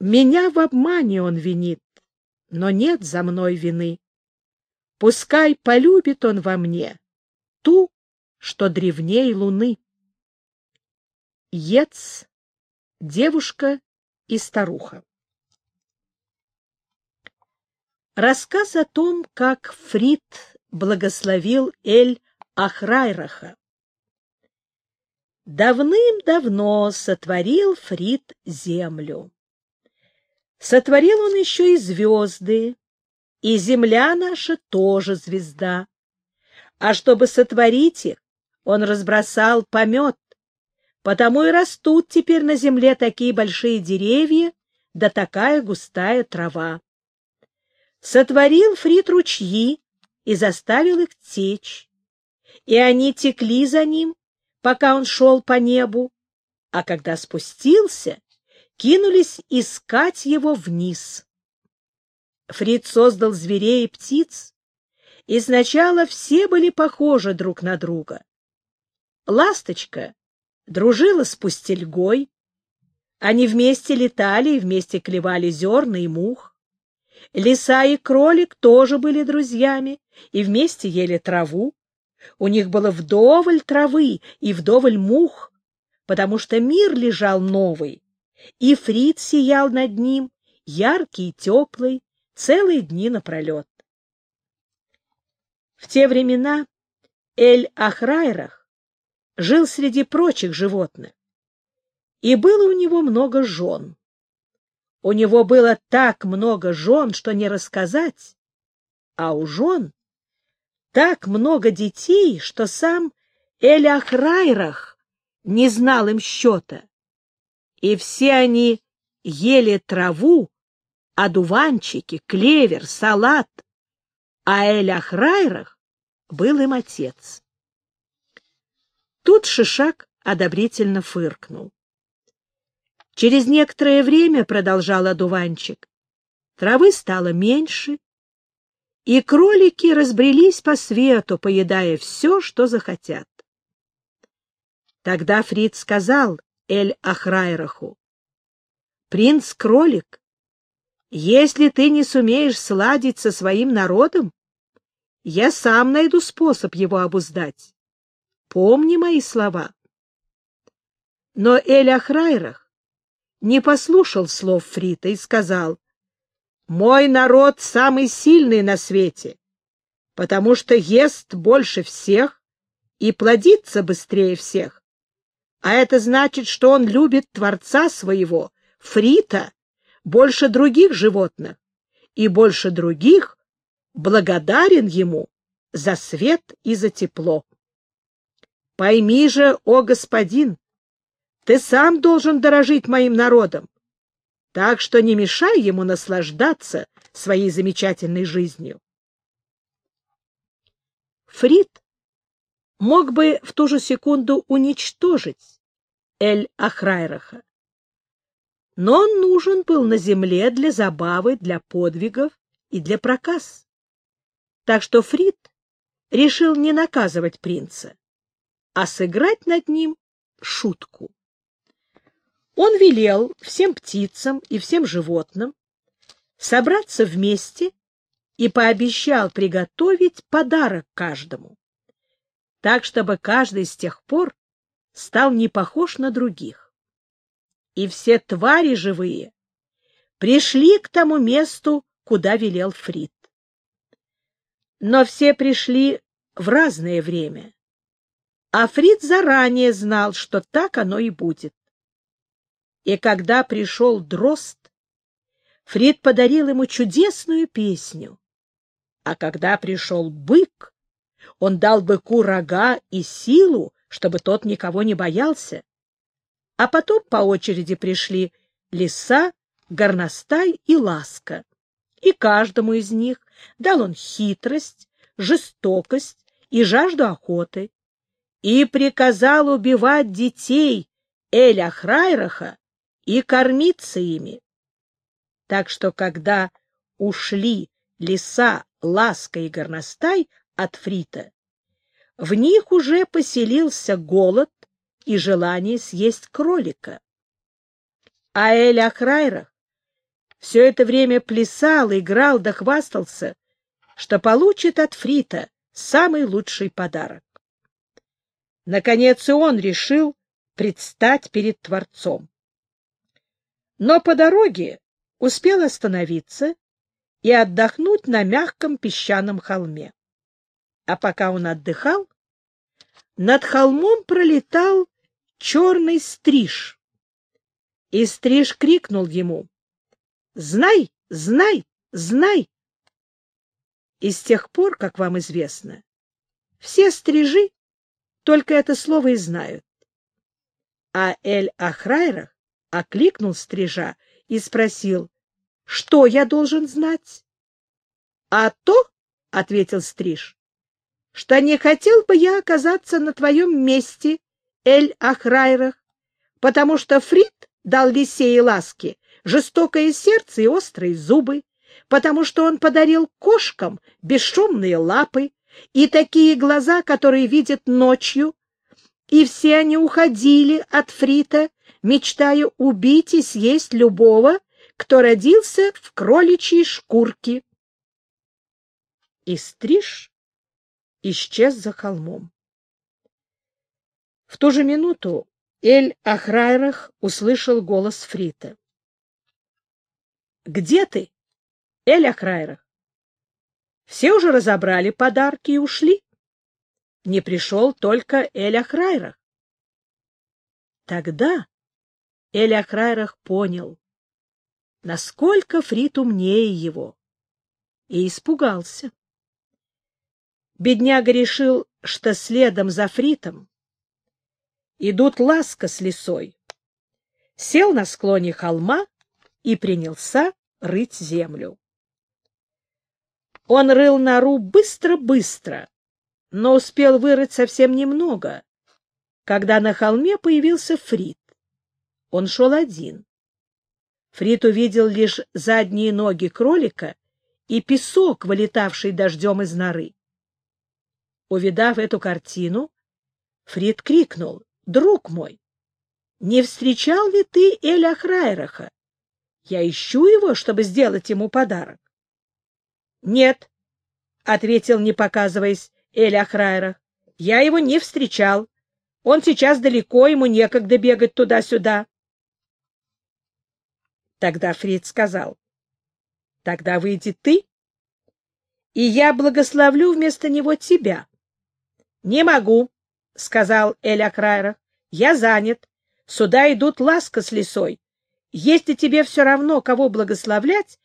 Меня в обмане он винит, но нет за мной вины. Пускай полюбит он во мне ту, что древней луны. Ец, девушка и старуха. Рассказ о том, как Фрид благословил Эль Ахрайраха. Давным-давно сотворил Фрид землю. Сотворил он еще и звезды, и земля наша тоже звезда. А чтобы сотворить их, он разбросал помет, потому и растут теперь на земле такие большие деревья, да такая густая трава. Сотворил Фрид ручьи и заставил их течь, и они текли за ним, пока он шел по небу, а когда спустился, кинулись искать его вниз. Фрид создал зверей и птиц, и сначала все были похожи друг на друга. Ласточка дружила с пустельгой, они вместе летали и вместе клевали зерна и мух. Лиса и кролик тоже были друзьями и вместе ели траву. У них было вдоволь травы и вдоволь мух, потому что мир лежал новый, и Фрид сиял над ним, яркий и теплый, целые дни напролет. В те времена Эль-Ахрайрах жил среди прочих животных, и было у него много жен. У него было так много жен, что не рассказать, а у жен так много детей, что сам Эль-Ахрайрах не знал им счета и все они ели траву, одуванчики, клевер, салат, а Эль-Ахрайрах был им отец. Тут Шишак одобрительно фыркнул. Через некоторое время, — продолжал одуванчик, — травы стало меньше, и кролики разбрелись по свету, поедая все, что захотят. Тогда Фрид сказал Эль-Ахрайраху. «Принц-кролик, если ты не сумеешь сладить со своим народом, я сам найду способ его обуздать. Помни мои слова». Но Эль-Ахрайрах не послушал слов Фрита и сказал, «Мой народ самый сильный на свете, потому что ест больше всех и плодится быстрее всех. А это значит, что он любит Творца своего, Фрита, больше других животных, и больше других благодарен ему за свет и за тепло. Пойми же, о господин, ты сам должен дорожить моим народом, так что не мешай ему наслаждаться своей замечательной жизнью. Фрид мог бы в ту же секунду уничтожить Эль-Ахрайраха. Но он нужен был на земле для забавы, для подвигов и для проказ. Так что Фрид решил не наказывать принца, а сыграть над ним шутку. Он велел всем птицам и всем животным собраться вместе и пообещал приготовить подарок каждому так, чтобы каждый с тех пор стал не похож на других. И все твари живые пришли к тому месту, куда велел Фрид. Но все пришли в разное время, а Фрид заранее знал, что так оно и будет. И когда пришел дрозд, Фрид подарил ему чудесную песню, а когда пришел бык, он дал быку рога и силу, чтобы тот никого не боялся. А потом по очереди пришли лиса, горностай и ласка. И каждому из них дал он хитрость, жестокость и жажду охоты. И приказал убивать детей Эля Храйраха и кормиться ими. Так что, когда ушли лиса, ласка и горностай от Фрита, в них уже поселился голод и желание съесть кролика. А Эль Ахрайрах все это время плясал, играл да хвастался, что получит от Фрита самый лучший подарок. Наконец и он решил предстать перед Творцом. Но по дороге успел остановиться и отдохнуть на мягком песчаном холме. А пока он отдыхал, над холмом пролетал черный стриж. И стриж крикнул ему «Знай, знай, знай!» И с тех пор, как вам известно, все стрижи только это слово и знают. А Эль-Ахрайрах окликнул стрижа и спросил, что я должен знать? — А то, — ответил стриж, — что не хотел бы я оказаться на твоем месте, Эль-Ахрайрах, потому что Фрид дал Лисее ласки жестокое сердце и острые зубы, потому что он подарил кошкам бесшумные лапы и такие глаза, которые видят ночью, и все они уходили от Фрита, мечтая убить и съесть любого, кто родился в кроличьей шкурке. И стриж исчез за холмом. В ту же минуту Эль-Ахрайрах услышал голос Фрита. — Где ты, Эль-Ахрайрах? Все уже разобрали подарки и ушли. Не пришел только Эль-Ахрайрах. Тогда Эль-Ахрайрах понял, насколько Фрит умнее его, и испугался. Бедняга решил, что следом за Фритом идут ласка с лисой, сел на склоне холма и принялся рыть землю. Он рыл нору быстро-быстро, но успел вырыть совсем немного, когда на холме появился Фрит. Он шел один. Фрит увидел лишь задние ноги кролика и песок, вылетавший дождем из норы. Увидав эту картину, Фрид крикнул, «Друг мой, не встречал ли ты Эля Храйраха? Я ищу его, чтобы сделать ему подарок». «Нет», — ответил, не показываясь, Эля Храйрах, — «я его не встречал. Он сейчас далеко, ему некогда бегать туда-сюда». Тогда Фрид сказал, — Тогда выйди ты, и я благословлю вместо него тебя. — Не могу, — сказал Эля Крайрах, — я занят. Сюда идут ласка с лисой. Если тебе все равно, кого благословлять,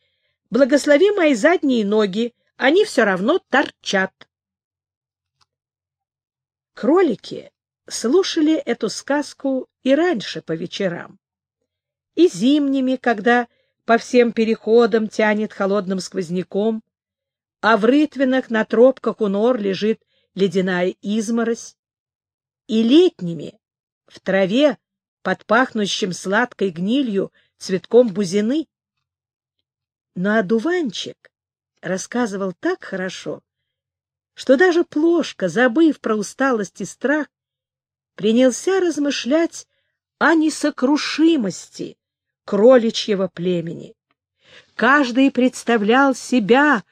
благослови мои задние ноги, они все равно торчат. Кролики слушали эту сказку и раньше по вечерам и зимними, когда по всем переходам тянет холодным сквозняком, а в рытвинах на тропках у нор лежит ледяная изморозь, и летними в траве под пахнущим сладкой гнилью цветком бузины. Но одуванчик рассказывал так хорошо, что даже Плошка, забыв про усталость и страх, принялся размышлять о несокрушимости кроличьего племени. Каждый представлял себя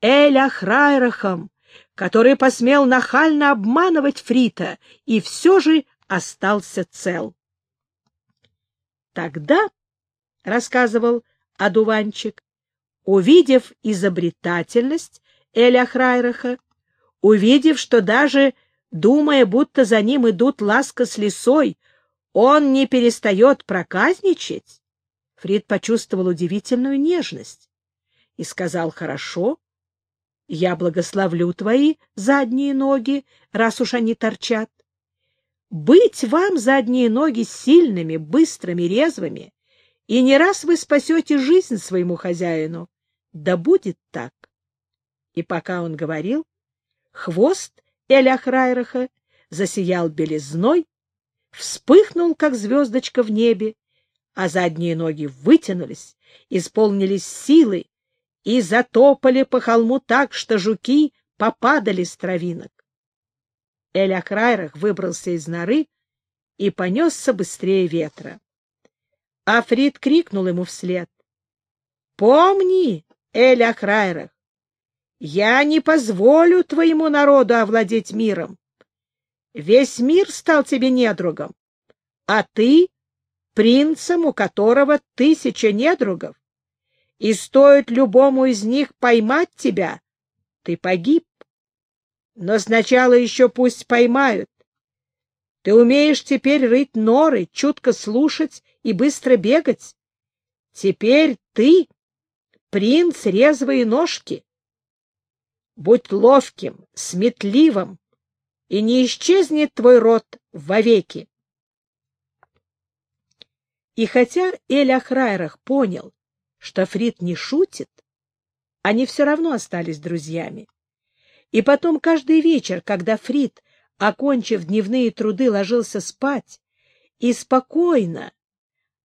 Эля Храйрахом, который посмел нахально обманывать Фрита и все же остался цел. Тогда, — рассказывал одуванчик, увидев изобретательность Эля Храйраха, увидев, что даже, думая, будто за ним идут ласка с лисой, он не перестает проказничать, Фрид почувствовал удивительную нежность и сказал, «Хорошо, я благословлю твои задние ноги, раз уж они торчат. Быть вам задние ноги сильными, быстрыми, резвыми, и не раз вы спасете жизнь своему хозяину. Да будет так». И пока он говорил, хвост Эля Храйраха засиял белизной, вспыхнул, как звездочка в небе, а задние ноги вытянулись, исполнились силы и затопали по холму так, что жуки попадали с травинок. Эля Крайрах выбрался из норы и понесся быстрее ветра. Африд крикнул ему вслед. Помни, Эль Ахрайрах, я не позволю твоему народу овладеть миром. Весь мир стал тебе недругом, а ты — принцем, у которого тысяча недругов. И стоит любому из них поймать тебя, ты погиб. Но сначала еще пусть поймают. Ты умеешь теперь рыть норы, чутко слушать и быстро бегать. Теперь ты — принц резвые ножки. Будь ловким, сметливым, и не исчезнет твой род вовеки. И хотя Эль Ахрайрах понял, что Фрид не шутит, они все равно остались друзьями. И потом каждый вечер, когда Фрид, окончив дневные труды, ложился спать, и спокойно,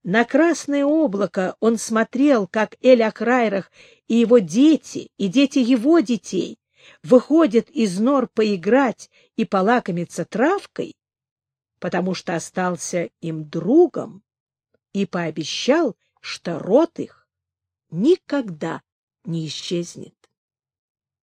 на красное облако он смотрел, как Эль Ахрайрах и его дети, и дети его детей выходят из нор поиграть и полакомиться травкой, потому что остался им другом и пообещал, что род их никогда не исчезнет.